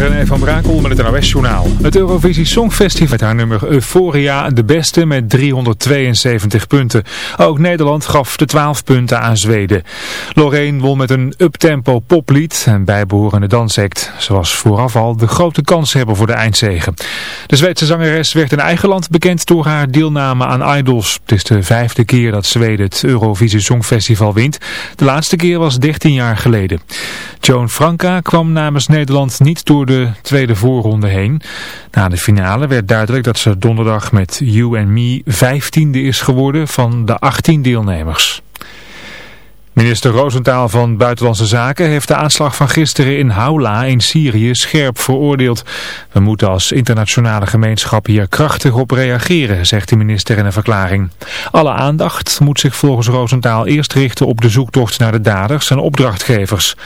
René van Brakel met het NOS-journaal. Het Eurovisie Songfestival met haar nummer Euphoria de beste met 372 punten. Ook Nederland gaf de 12 punten aan Zweden. Lorraine won met een uptempo poplied en bijbehorende dansact. Ze was vooraf al de grote kans hebben voor de eindzegen. De Zweedse zangeres werd in eigen land bekend door haar deelname aan Idols. Het is de vijfde keer dat Zweden het Eurovisie Songfestival wint. De laatste keer was 13 jaar geleden. Joan Franka kwam namens Nederland niet door de tweede voorronde heen. Na de finale werd duidelijk dat ze donderdag met You and Me vijftiende is geworden van de 18 deelnemers. Minister Roosentaal van Buitenlandse Zaken heeft de aanslag van gisteren in Haula in Syrië scherp veroordeeld. We moeten als internationale gemeenschap hier krachtig op reageren, zegt de minister in een verklaring. Alle aandacht moet zich volgens Roosentaal eerst richten op de zoektocht naar de daders en opdrachtgevers.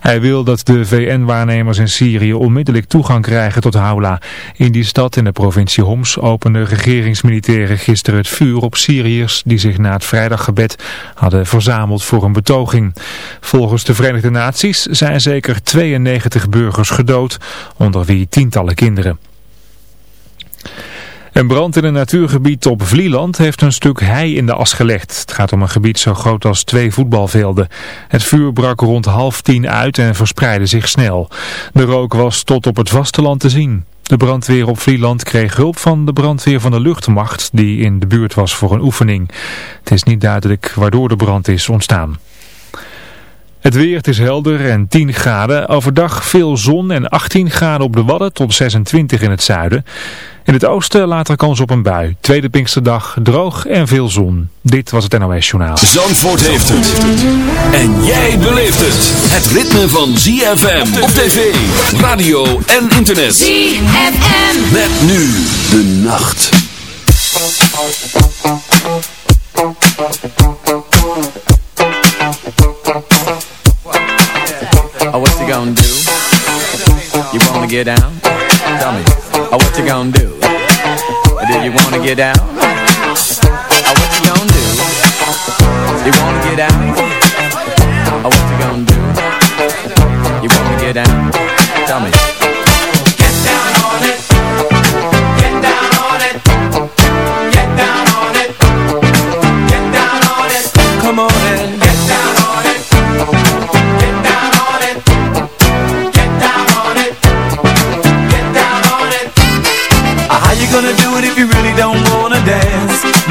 Hij wil dat de VN-waarnemers in Syrië onmiddellijk toegang krijgen tot Haula. In die stad in de provincie Homs openden regeringsmilitairen gisteren het vuur op Syriërs die zich na het vrijdaggebed hadden verzameld voor een betoging. Volgens de Verenigde Naties zijn zeker 92 burgers gedood, onder wie tientallen kinderen. Een brand in een natuurgebied op Vlieland heeft een stuk hei in de as gelegd. Het gaat om een gebied zo groot als twee voetbalvelden. Het vuur brak rond half tien uit en verspreidde zich snel. De rook was tot op het vasteland te zien. De brandweer op Vlieland kreeg hulp van de brandweer van de luchtmacht die in de buurt was voor een oefening. Het is niet duidelijk waardoor de brand is ontstaan. Het weer, het is helder en 10 graden. Overdag veel zon en 18 graden op de Wadden tot 26 in het zuiden. In het oosten later kans op een bui. Tweede Pinksterdag droog en veel zon. Dit was het NOS Journaal. Zandvoort heeft het. En jij beleeft het. Het ritme van ZFM op tv, radio en internet. ZFM. Met nu de nacht. Get down? Tell me. Oh, what you gonna do? Do you wanna get down?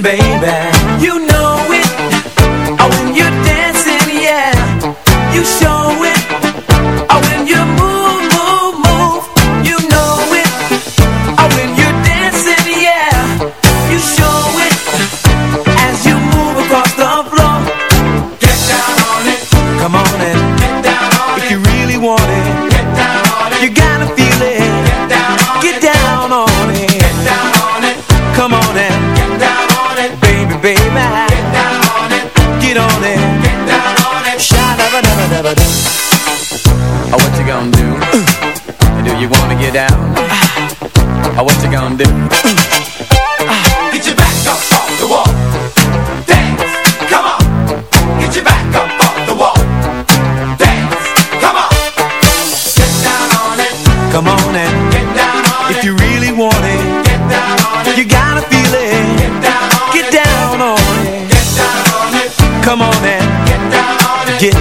baby. Get down on it. Get on it. Get down on it. Do. Oh, what you gonna do? Uh. do you wanna get down? Uh. oh, what you gonna do? Uh.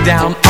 down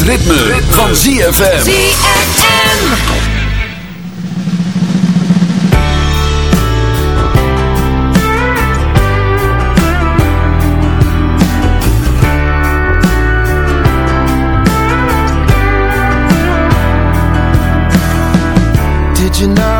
Het ritme, van ZFM. ZFM. Did you know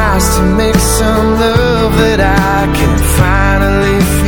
Nice to make some love that I can finally feel.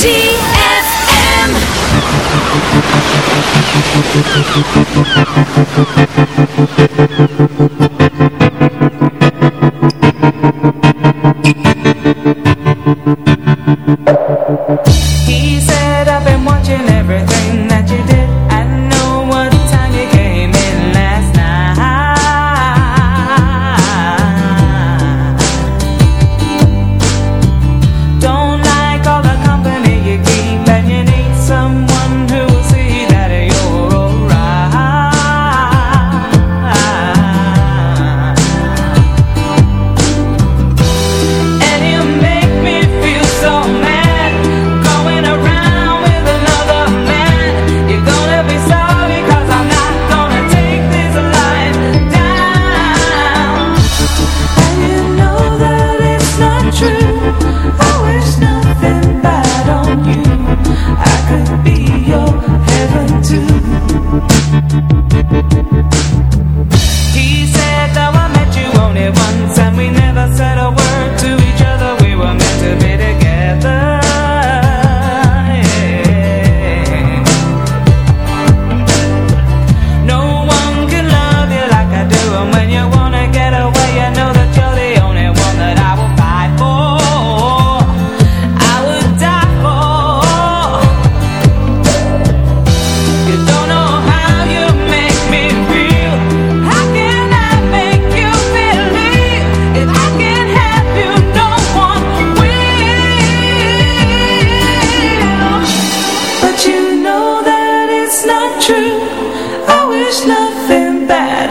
G F M.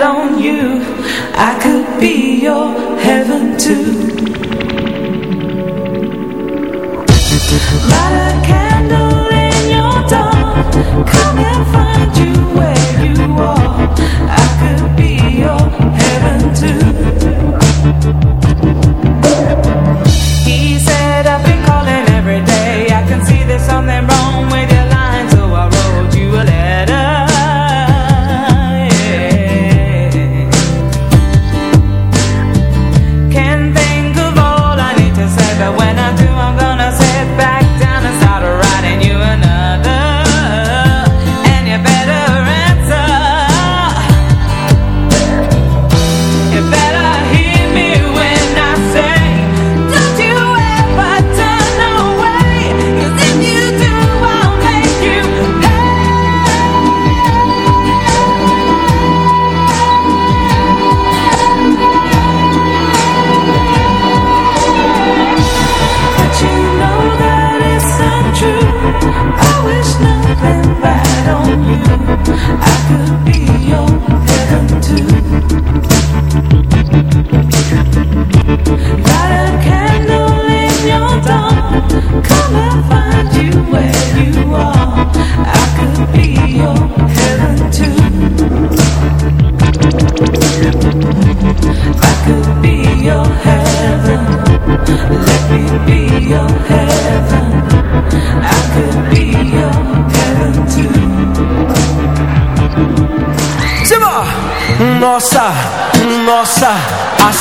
on you I could be your heaven too.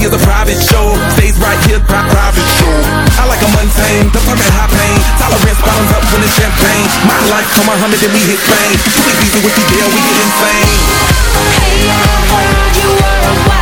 reality is a private show. Stays right here, pri private show. I like a mundane, the permit high pain. Tolerance bottoms up when it's champagne. My life come a hundred and we hit fame. You ain't easy with the deal, we get insane. Hey, I heard you were a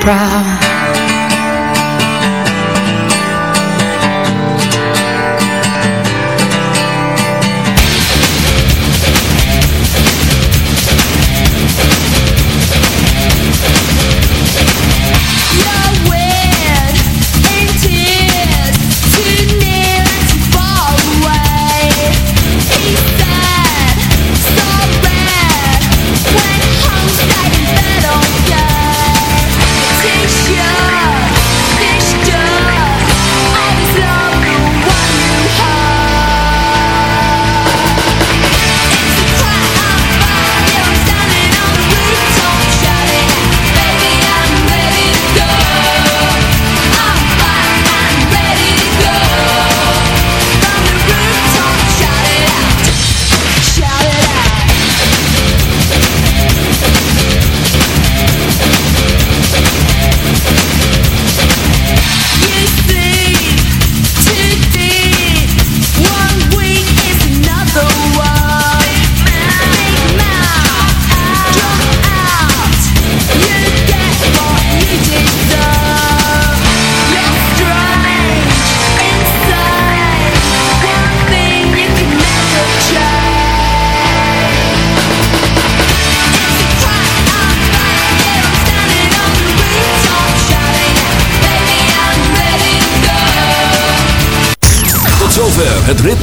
proud.